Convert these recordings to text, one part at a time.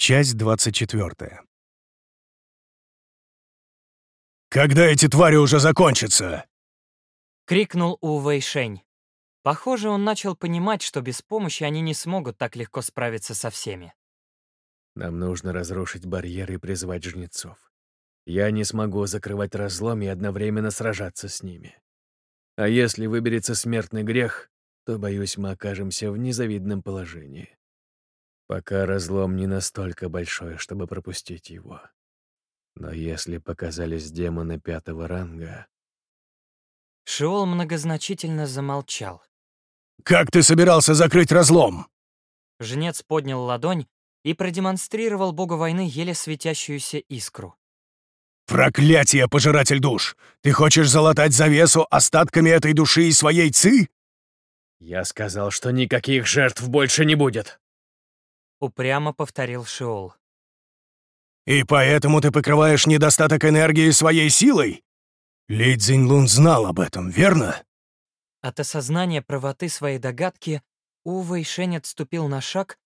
Часть 24. «Когда эти твари уже закончатся?» — крикнул У Вэйшень. Похоже, он начал понимать, что без помощи они не смогут так легко справиться со всеми. «Нам нужно разрушить барьеры и призвать жнецов. Я не смогу закрывать разлом и одновременно сражаться с ними. А если выберется смертный грех, то, боюсь, мы окажемся в незавидном положении. Пока разлом не настолько большой, чтобы пропустить его. Но если показались демоны пятого ранга... Шиол многозначительно замолчал. «Как ты собирался закрыть разлом?» Жнец поднял ладонь и продемонстрировал богу войны еле светящуюся искру. «Проклятие, пожиратель душ! Ты хочешь залатать завесу остатками этой души и своей ци?» «Я сказал, что никаких жертв больше не будет!» Упрямо повторил Шиол. «И поэтому ты покрываешь недостаток энергии своей силой? Ли Цзиньлун знал об этом, верно?» От осознания правоты своей догадки У Вэйшень отступил на шаг,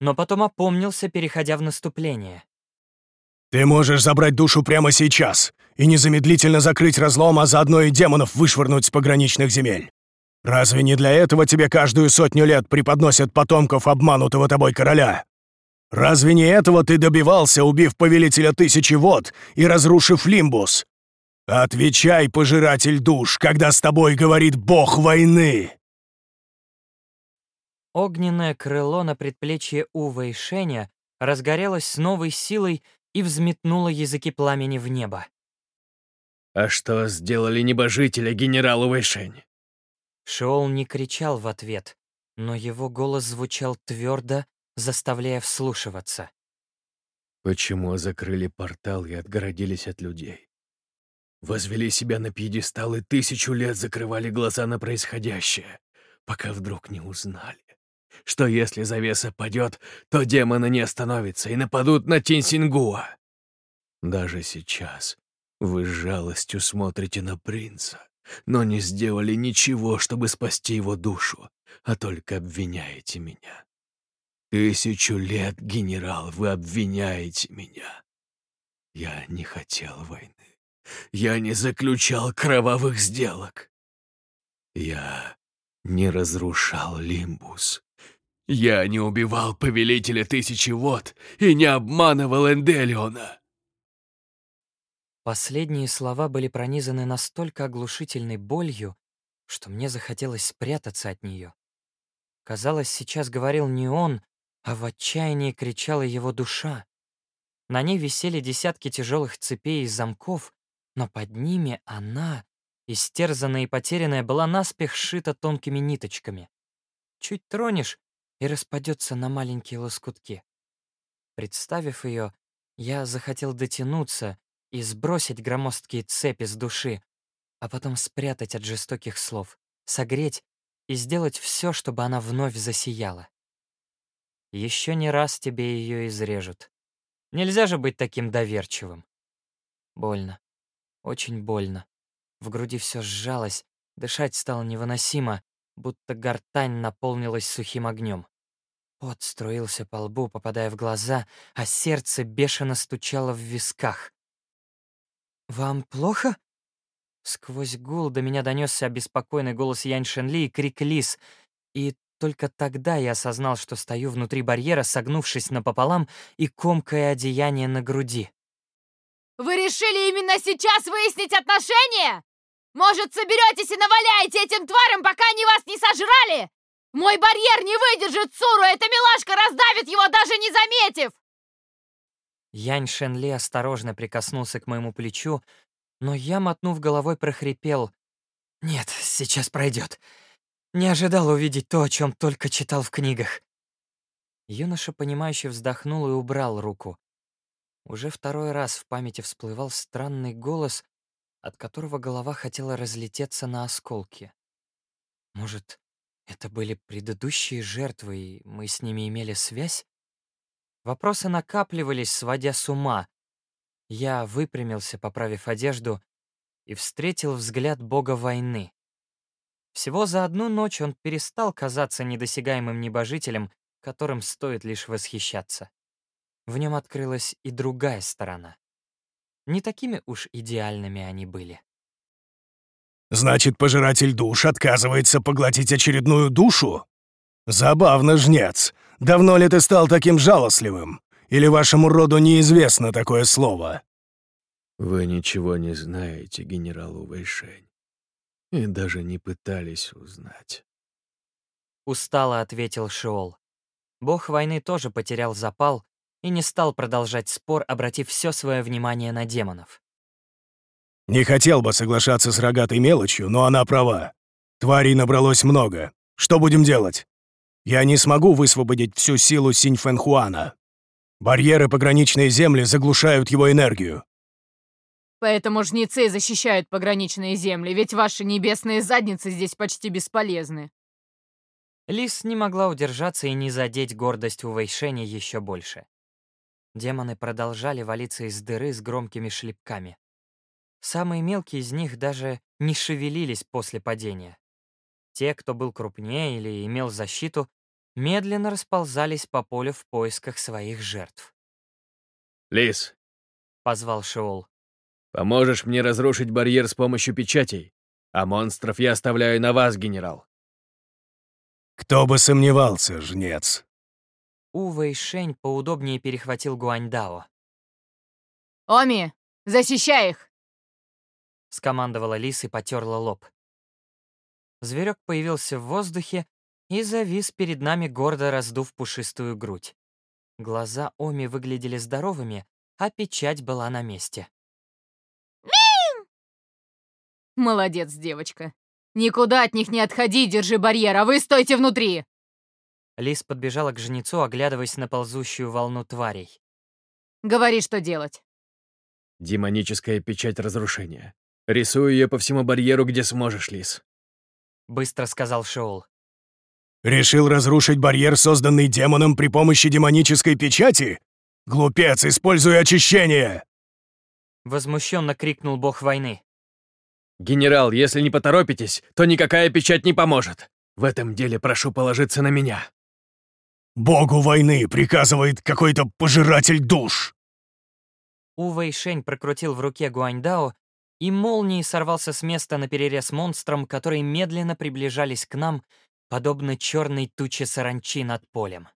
но потом опомнился, переходя в наступление. «Ты можешь забрать душу прямо сейчас и незамедлительно закрыть разлом, а заодно и демонов вышвырнуть с пограничных земель. Разве не для этого тебе каждую сотню лет преподносят потомков обманутого тобой короля? Разве не этого ты добивался, убив повелителя тысячи вод и разрушив Лимбус? Отвечай, пожиратель душ, когда с тобой говорит бог войны!» Огненное крыло на предплечье Ува и Шеня разгорелось с новой силой и взметнуло языки пламени в небо. «А что сделали небожителя генералу Вэйшень?» Шоул не кричал в ответ, но его голос звучал твердо, заставляя вслушиваться. Почему закрыли портал и отгородились от людей? Возвели себя на пьедестал и тысячу лет закрывали глаза на происходящее, пока вдруг не узнали, что если завеса падет, то демоны не остановятся и нападут на Тинсингуа. Даже сейчас вы с жалостью смотрите на принца, но не сделали ничего, чтобы спасти его душу, а только обвиняете меня. Тысячу лет, генерал, вы обвиняете меня. Я не хотел войны. Я не заключал кровавых сделок. Я не разрушал Лимбус. Я не убивал повелителя тысячи вод и не обманывал Энделиона. Последние слова были пронизаны настолько оглушительной болью, что мне захотелось спрятаться от нее. Казалось, сейчас говорил не он, а в отчаянии кричала его душа. На ней висели десятки тяжелых цепей и замков, но под ними она, истерзанная и потерянная, была наспех сшита тонкими ниточками. Чуть тронешь, и распадется на маленькие лоскутки. Представив ее, я захотел дотянуться и сбросить громоздкие цепи с души, а потом спрятать от жестоких слов, согреть и сделать все, чтобы она вновь засияла. Еще не раз тебе ее изрежут. Нельзя же быть таким доверчивым. Больно. Очень больно. В груди все сжалось, дышать стало невыносимо, будто гортань наполнилась сухим огнем. Пот струился по лбу, попадая в глаза, а сердце бешено стучало в висках. «Вам плохо?» Сквозь гул до меня донесся обеспокоенный голос Янь Шенли и крик Лис, и только тогда я осознал, что стою внутри барьера, согнувшись напополам и комкая одеяние на груди. «Вы решили именно сейчас выяснить отношения? Может, соберетесь и наваляете этим тварям, пока они вас не сожрали? Мой барьер не выдержит Суру, эта милашка раздавит его, даже не заметив!» Янь Шенли осторожно прикоснулся к моему плечу, но я, мотнув головой, прохрипел. «Нет, сейчас пройдет. Не ожидал увидеть то, о чем только читал в книгах». Юноша, понимающе вздохнул и убрал руку. Уже второй раз в памяти всплывал странный голос, от которого голова хотела разлететься на осколки. Может, это были предыдущие жертвы, и мы с ними имели связь? Вопросы накапливались, сводя с ума. Я выпрямился, поправив одежду, и встретил взгляд бога войны. Всего за одну ночь он перестал казаться недосягаемым небожителем, которым стоит лишь восхищаться. в нем открылась и другая сторона. Не такими уж идеальными они были. Значит, пожиратель душ отказывается поглотить очередную душу? Забавно, жнец. Давно ли ты стал таким жалостливым? Или вашему роду неизвестно такое слово? Вы ничего не знаете, генерал Увейшень. И даже не пытались узнать. Устало ответил Шиол. Бог войны тоже потерял запал и не стал продолжать спор, обратив все свое внимание на демонов. Не хотел бы соглашаться с рогатой мелочью, но она права. Тварей набралось много. Что будем делать? Я не смогу высвободить всю силу Синьфэнхуана. Барьеры пограничной земли заглушают его энергию. Поэтому жнецы защищают пограничные земли, ведь ваши небесные задницы здесь почти бесполезны. Лис не могла удержаться и не задеть гордость у Вэйшэня еще больше. Демоны продолжали валиться из дыры с громкими шлепками. Самые мелкие из них даже не шевелились после падения. Те, кто был крупнее или имел защиту, медленно расползались по полю в поисках своих жертв. «Лис!» — позвал Шиол. «Поможешь мне разрушить барьер с помощью печатей, а монстров я оставляю на вас, генерал». «Кто бы сомневался, жнец!» У Вэйшень поудобнее перехватил Гуаньдао. «Оми, защищай их!» — скомандовала Лис и потерла лоб. Зверек появился в воздухе и завис перед нами, гордо раздув пушистую грудь. Глаза Оми выглядели здоровыми, а печать была на месте. Молодец, девочка. Никуда от них не отходи, держи барьер, а вы стойте внутри. Лис подбежала к жнецу, оглядываясь на ползущую волну тварей. Говори, что делать. Демоническая печать разрушения. Рисую ее по всему барьеру, где сможешь, Лис. Быстро сказал Шоул. Решил разрушить барьер, созданный демоном при помощи демонической печати? Глупец, используй очищение! Возмущенно крикнул бог войны. «Генерал, если не поторопитесь, то никакая печать не поможет. В этом деле прошу положиться на меня». «Богу войны приказывает какой-то пожиратель душ!» У Вэйшень прокрутил в руке Гуаньдао и молнией сорвался с места на перерез монстрам, которые медленно приближались к нам, подобно черной туче саранчи над полем.